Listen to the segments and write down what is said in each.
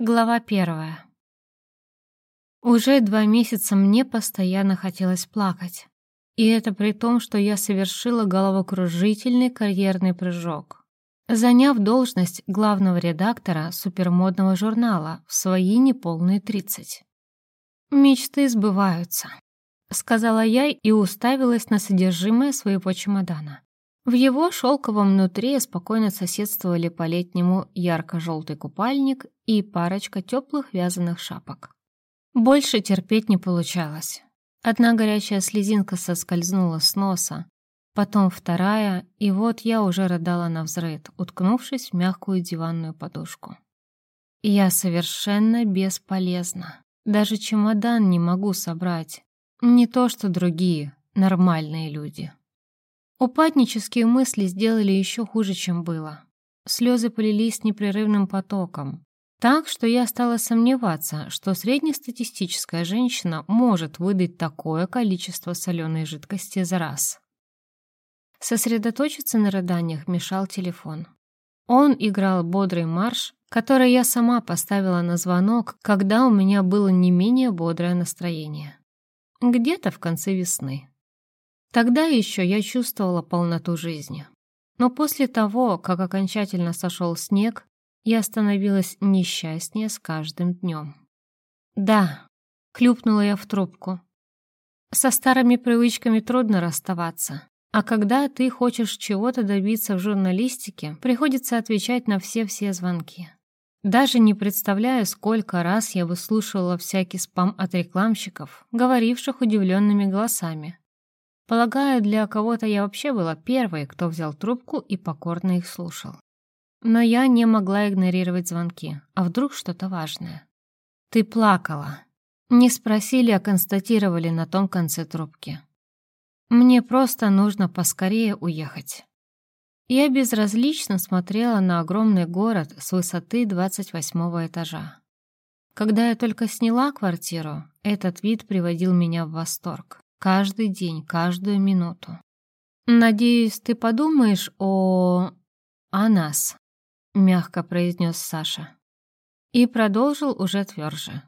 Глава первая. Уже два месяца мне постоянно хотелось плакать. И это при том, что я совершила головокружительный карьерный прыжок. Заняв должность главного редактора супермодного журнала в свои неполные тридцать. «Мечты сбываются», — сказала я и уставилась на содержимое своего чемодана. В его шелковом нутре спокойно соседствовали по-летнему ярко-желтый купальник и парочка теплых вязаных шапок. Больше терпеть не получалось. Одна горячая слезинка соскользнула с носа, потом вторая, и вот я уже рыдала на взрыд, уткнувшись в мягкую диванную подушку. я совершенно бесполезна. Даже чемодан не могу собрать. Не то что другие, нормальные люди. Упаднические мысли сделали еще хуже, чем было. Слезы полились непрерывным потоком. Так, что я стала сомневаться, что среднестатистическая женщина может выдать такое количество соленой жидкости за раз. Сосредоточиться на рыданиях мешал телефон. Он играл бодрый марш, который я сама поставила на звонок, когда у меня было не менее бодрое настроение. Где-то в конце весны. Тогда еще я чувствовала полноту жизни. Но после того, как окончательно сошел снег, я становилась несчастнее с каждым днем. «Да», — клюпнула я в трубку. «Со старыми привычками трудно расставаться, а когда ты хочешь чего-то добиться в журналистике, приходится отвечать на все-все звонки. Даже не представляю, сколько раз я выслушивала всякий спам от рекламщиков, говоривших удивленными голосами. Полагаю, для кого-то я вообще была первой, кто взял трубку и покорно их слушал. Но я не могла игнорировать звонки. А вдруг что-то важное? «Ты плакала». Не спросили, а констатировали на том конце трубки. «Мне просто нужно поскорее уехать». Я безразлично смотрела на огромный город с высоты 28 этажа. Когда я только сняла квартиру, этот вид приводил меня в восторг. Каждый день, каждую минуту. «Надеюсь, ты подумаешь о... о нас», — мягко произнес Саша. И продолжил уже тверже.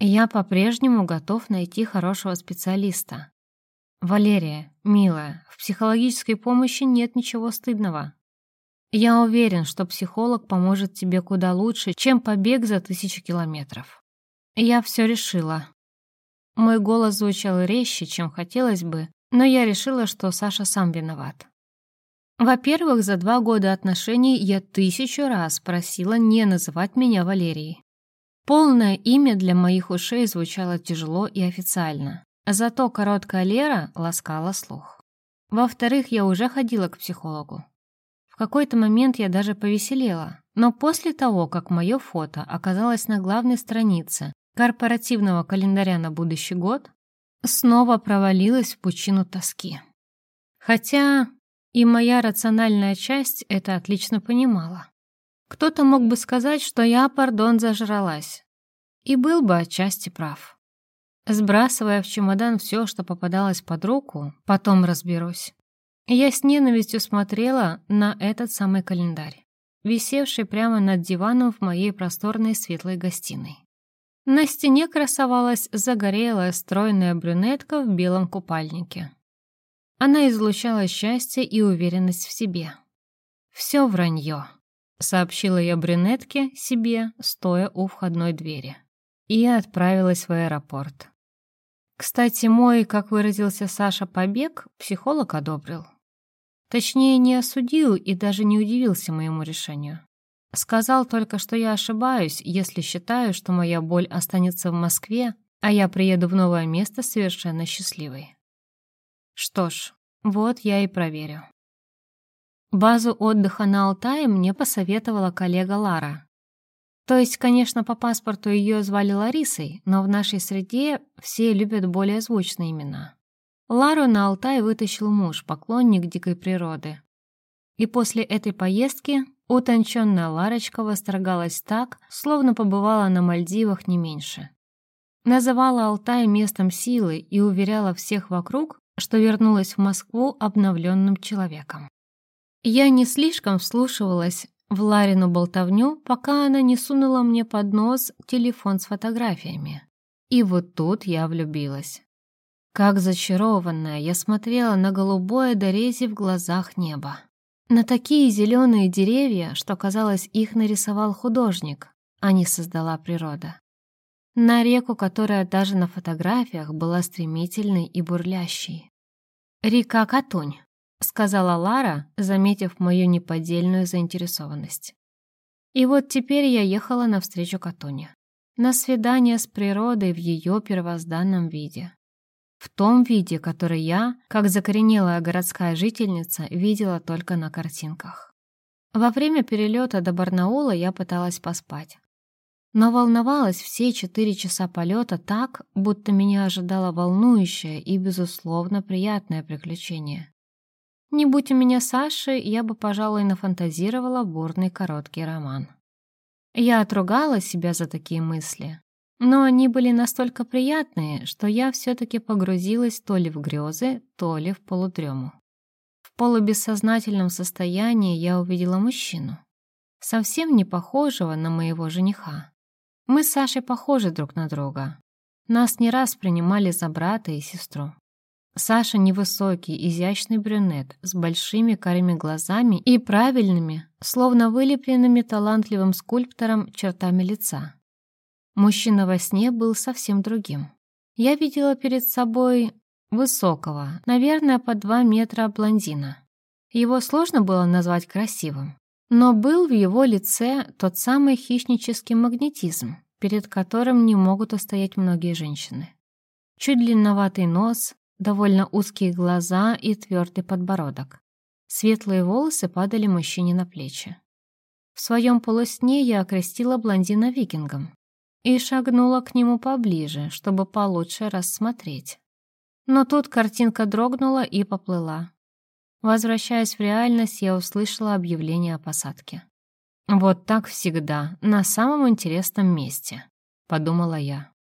«Я по-прежнему готов найти хорошего специалиста. Валерия, милая, в психологической помощи нет ничего стыдного. Я уверен, что психолог поможет тебе куда лучше, чем побег за тысячу километров. Я все решила. Мой голос звучал резче, чем хотелось бы, но я решила, что Саша сам виноват. Во-первых, за два года отношений я тысячу раз просила не называть меня Валерией. Полное имя для моих ушей звучало тяжело и официально. Зато короткая Лера ласкала слух. Во-вторых, я уже ходила к психологу. В какой-то момент я даже повеселела, но после того, как мое фото оказалось на главной странице корпоративного календаря на будущий год, снова провалилась в пучину тоски. Хотя и моя рациональная часть это отлично понимала. Кто-то мог бы сказать, что я, пардон, зажралась. И был бы отчасти прав. Сбрасывая в чемодан все, что попадалось под руку, потом разберусь. Я с ненавистью смотрела на этот самый календарь, висевший прямо над диваном в моей просторной светлой гостиной. На стене красовалась загорелая стройная брюнетка в белом купальнике. Она излучала счастье и уверенность в себе. «Все вранье», — сообщила я брюнетке себе, стоя у входной двери. И отправилась в аэропорт. Кстати, мой, как выразился Саша, побег психолог одобрил. Точнее, не осудил и даже не удивился моему решению. Сказал только, что я ошибаюсь, если считаю, что моя боль останется в Москве, а я приеду в новое место совершенно счастливой. Что ж, вот я и проверю. Базу отдыха на Алтае мне посоветовала коллега Лара. То есть, конечно, по паспорту ее звали Ларисой, но в нашей среде все любят более звучные имена. Лару на Алтай вытащил муж, поклонник дикой природы. И после этой поездки Утонченная Ларочка восторгалась так, словно побывала на Мальдивах не меньше. Называла Алтай местом силы и уверяла всех вокруг, что вернулась в Москву обновленным человеком. Я не слишком вслушивалась в Ларину болтовню, пока она не сунула мне под нос телефон с фотографиями. И вот тут я влюбилась. Как зачарованная, я смотрела на голубое дорези в глазах неба. На такие зеленые деревья, что, казалось, их нарисовал художник, а не создала природа. На реку, которая даже на фотографиях была стремительной и бурлящей. «Река Катунь», — сказала Лара, заметив мою неподдельную заинтересованность. И вот теперь я ехала навстречу Катуне. На свидание с природой в ее первозданном виде. В том виде, который я, как закоренелая городская жительница, видела только на картинках. Во время перелета до Барнаула я пыталась поспать. Но волновалась все четыре часа полета так, будто меня ожидало волнующее и, безусловно, приятное приключение. Не будь у меня Саши, я бы, пожалуй, нафантазировала бурный короткий роман. Я отругала себя за такие мысли, но они были настолько приятные, что я все-таки погрузилась то ли в грезы, то ли в полудрему. В полубессознательном состоянии я увидела мужчину, совсем не похожего на моего жениха. Мы с Сашей похожи друг на друга. Нас не раз принимали за брата и сестру. Саша невысокий, изящный брюнет с большими карими глазами и правильными, словно вылепленными талантливым скульптором чертами лица. Мужчина во сне был совсем другим. Я видела перед собой высокого, наверное, по два метра блондина. Его сложно было назвать красивым, но был в его лице тот самый хищнический магнетизм, перед которым не могут устоять многие женщины. Чуть длинноватый нос, довольно узкие глаза и твердый подбородок. Светлые волосы падали мужчине на плечи. В своем полусне я окрестила блондина викингом, и шагнула к нему поближе, чтобы получше рассмотреть. Но тут картинка дрогнула и поплыла. Возвращаясь в реальность, я услышала объявление о посадке. «Вот так всегда, на самом интересном месте», — подумала я.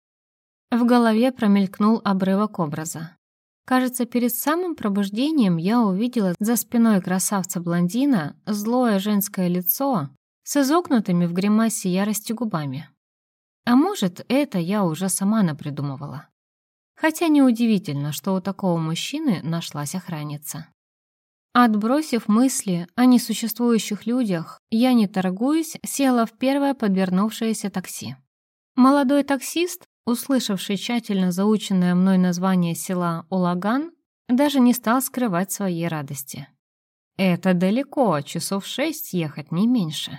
В голове промелькнул обрывок образа. Кажется, перед самым пробуждением я увидела за спиной красавца-блондина злое женское лицо с изогнутыми в гримасе ярости губами. А может, это я уже сама напридумывала. Хотя неудивительно, что у такого мужчины нашлась охранница. Отбросив мысли о несуществующих людях, я, не торгуюсь, села в первое подвернувшееся такси. Молодой таксист, услышавший тщательно заученное мной название села Улаган, даже не стал скрывать своей радости. «Это далеко, часов шесть ехать, не меньше».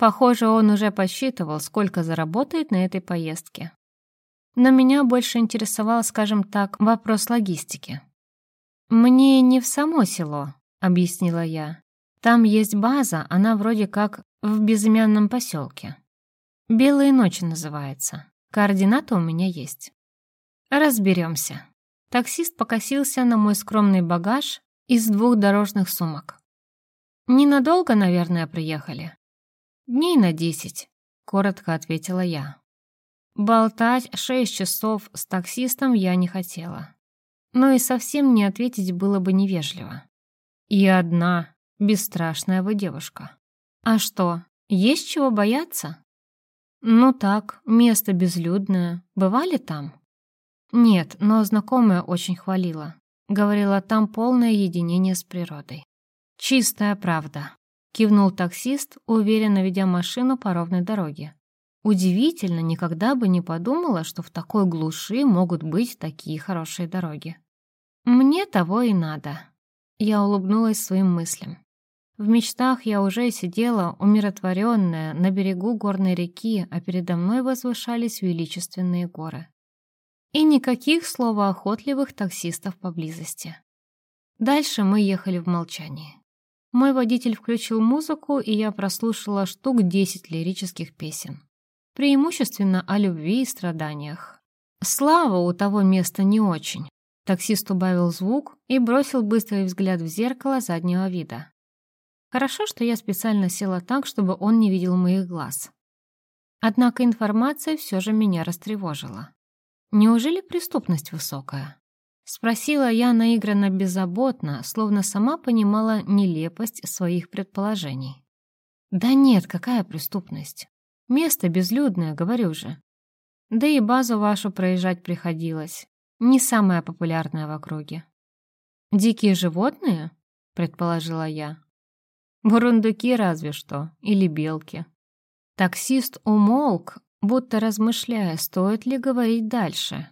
Похоже, он уже посчитывал, сколько заработает на этой поездке. Но меня больше интересовал, скажем так, вопрос логистики. «Мне не в само село», — объяснила я. «Там есть база, она вроде как в безымянном поселке. «Белые ночи» называется. Координаты у меня есть. Разберемся. Таксист покосился на мой скромный багаж из двух дорожных сумок. Ненадолго, наверное, приехали. «Дней на десять», — коротко ответила я. Болтать шесть часов с таксистом я не хотела. Но и совсем не ответить было бы невежливо. И одна, бесстрашная вы девушка. А что, есть чего бояться? Ну так, место безлюдное. Бывали там? Нет, но знакомая очень хвалила. Говорила, там полное единение с природой. Чистая правда. Кивнул таксист, уверенно ведя машину по ровной дороге. Удивительно, никогда бы не подумала, что в такой глуши могут быть такие хорошие дороги. Мне того и надо. Я улыбнулась своим мыслям. В мечтах я уже сидела, умиротворенная, на берегу горной реки, а передо мной возвышались величественные горы. И никаких словоохотливых таксистов поблизости. Дальше мы ехали в молчании. Мой водитель включил музыку, и я прослушала штук десять лирических песен. Преимущественно о любви и страданиях. Слава у того места не очень. Таксист убавил звук и бросил быстрый взгляд в зеркало заднего вида. Хорошо, что я специально села так, чтобы он не видел моих глаз. Однако информация все же меня растревожила. Неужели преступность высокая? Спросила я наигранно беззаботно, словно сама понимала нелепость своих предположений. Да нет, какая преступность? Место безлюдное, говорю же. Да и базу вашу проезжать приходилось. Не самая популярная в округе. «Дикие животные?» — предположила я. «Бурундуки разве что, или белки». Таксист умолк, будто размышляя, стоит ли говорить дальше.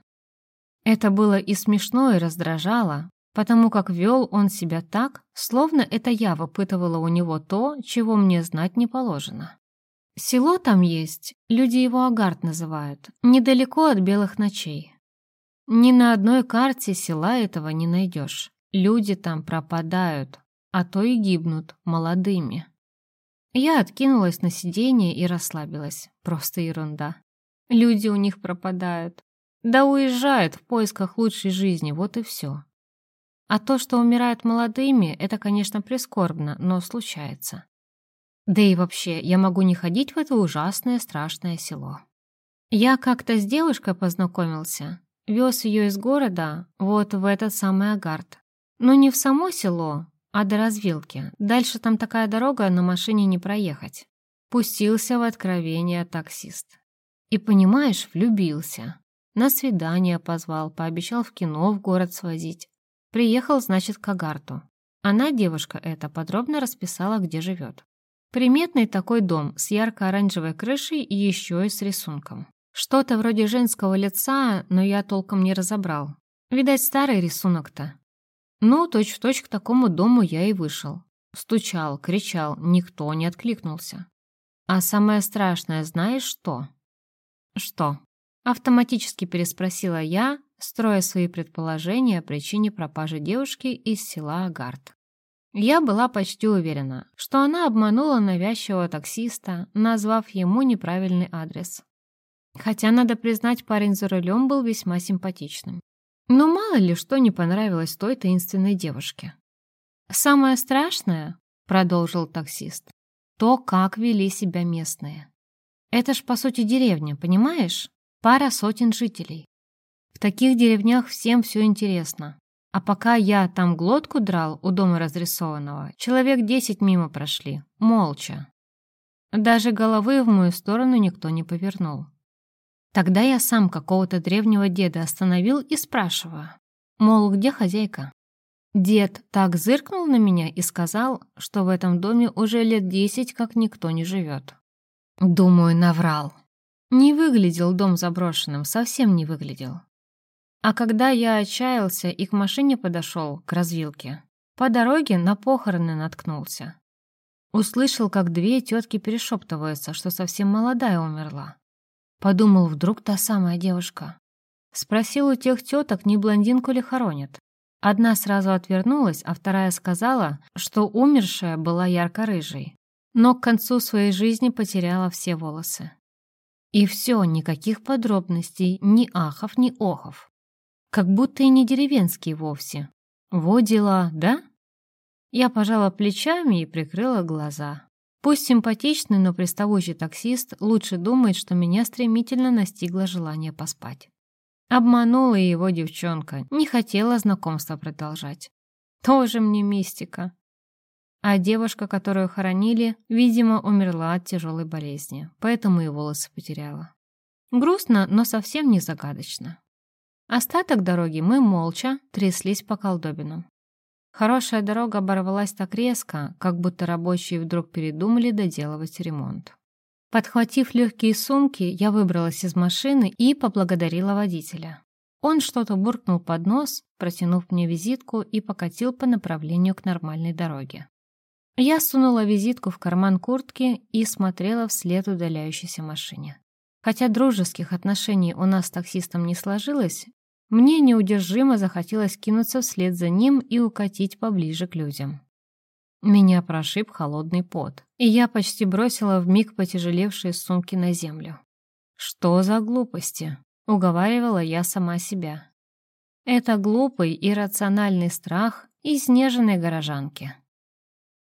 Это было и смешно, и раздражало, потому как вел он себя так, словно это я выпытывала у него то, чего мне знать не положено. Село там есть, люди его Агарт называют, недалеко от белых ночей. Ни на одной карте села этого не найдешь. Люди там пропадают, а то и гибнут молодыми. Я откинулась на сиденье и расслабилась. Просто ерунда. Люди у них пропадают. Да уезжают в поисках лучшей жизни, вот и все. А то, что умирают молодыми, это, конечно, прискорбно, но случается. Да и вообще, я могу не ходить в это ужасное, страшное село. Я как-то с девушкой познакомился, вез ее из города вот в этот самый Агарт. Но не в само село, а до развилки. Дальше там такая дорога, на машине не проехать. Пустился в откровение таксист. И, понимаешь, влюбился. На свидание позвал, пообещал в кино в город свозить. Приехал, значит, к Агарту. Она, девушка эта, подробно расписала, где живет. Приметный такой дом с ярко-оранжевой крышей и еще и с рисунком. Что-то вроде женского лица, но я толком не разобрал. Видать, старый рисунок-то. Ну, точь-в-точь к такому дому я и вышел. Стучал, кричал, никто не откликнулся. А самое страшное, знаешь что? Что? Автоматически переспросила я, строя свои предположения о причине пропажи девушки из села Агарт. Я была почти уверена, что она обманула навязчивого таксиста, назвав ему неправильный адрес. Хотя, надо признать, парень за рулем был весьма симпатичным. Но мало ли что не понравилось той таинственной девушке. «Самое страшное», — продолжил таксист, — «то, как вели себя местные. Это ж, по сути, деревня, понимаешь? Пара сотен жителей. В таких деревнях всем все интересно. А пока я там глотку драл у дома разрисованного, человек десять мимо прошли, молча. Даже головы в мою сторону никто не повернул. Тогда я сам какого-то древнего деда остановил и спрашиваю, мол, где хозяйка? Дед так зыркнул на меня и сказал, что в этом доме уже лет десять как никто не живет. Думаю, наврал. Не выглядел дом заброшенным, совсем не выглядел. А когда я отчаялся и к машине подошел, к развилке, по дороге на похороны наткнулся. Услышал, как две тетки перешептываются, что совсем молодая умерла. Подумал, вдруг та самая девушка. Спросил у тех теток, не блондинку ли хоронят. Одна сразу отвернулась, а вторая сказала, что умершая была ярко-рыжей, но к концу своей жизни потеряла все волосы. И все, никаких подробностей, ни ахов, ни охов. Как будто и не деревенские вовсе. Во дела, да? Я пожала плечами и прикрыла глаза. Пусть симпатичный, но приставучий таксист лучше думает, что меня стремительно настигло желание поспать. Обманула его девчонка, не хотела знакомство продолжать. Тоже мне мистика. А девушка, которую хоронили, видимо, умерла от тяжелой болезни, поэтому и волосы потеряла. Грустно, но совсем не загадочно. Остаток дороги мы молча тряслись по колдобинам. Хорошая дорога оборвалась так резко, как будто рабочие вдруг передумали доделывать ремонт. Подхватив легкие сумки, я выбралась из машины и поблагодарила водителя. Он что-то буркнул под нос, протянув мне визитку и покатил по направлению к нормальной дороге. Я сунула визитку в карман куртки и смотрела вслед удаляющейся машине. Хотя дружеских отношений у нас с таксистом не сложилось, мне неудержимо захотелось кинуться вслед за ним и укатить поближе к людям. Меня прошиб холодный пот, и я почти бросила в миг потяжелевшие сумки на землю. «Что за глупости?» — уговаривала я сама себя. Это глупый, иррациональный страх изнеженной горожанки.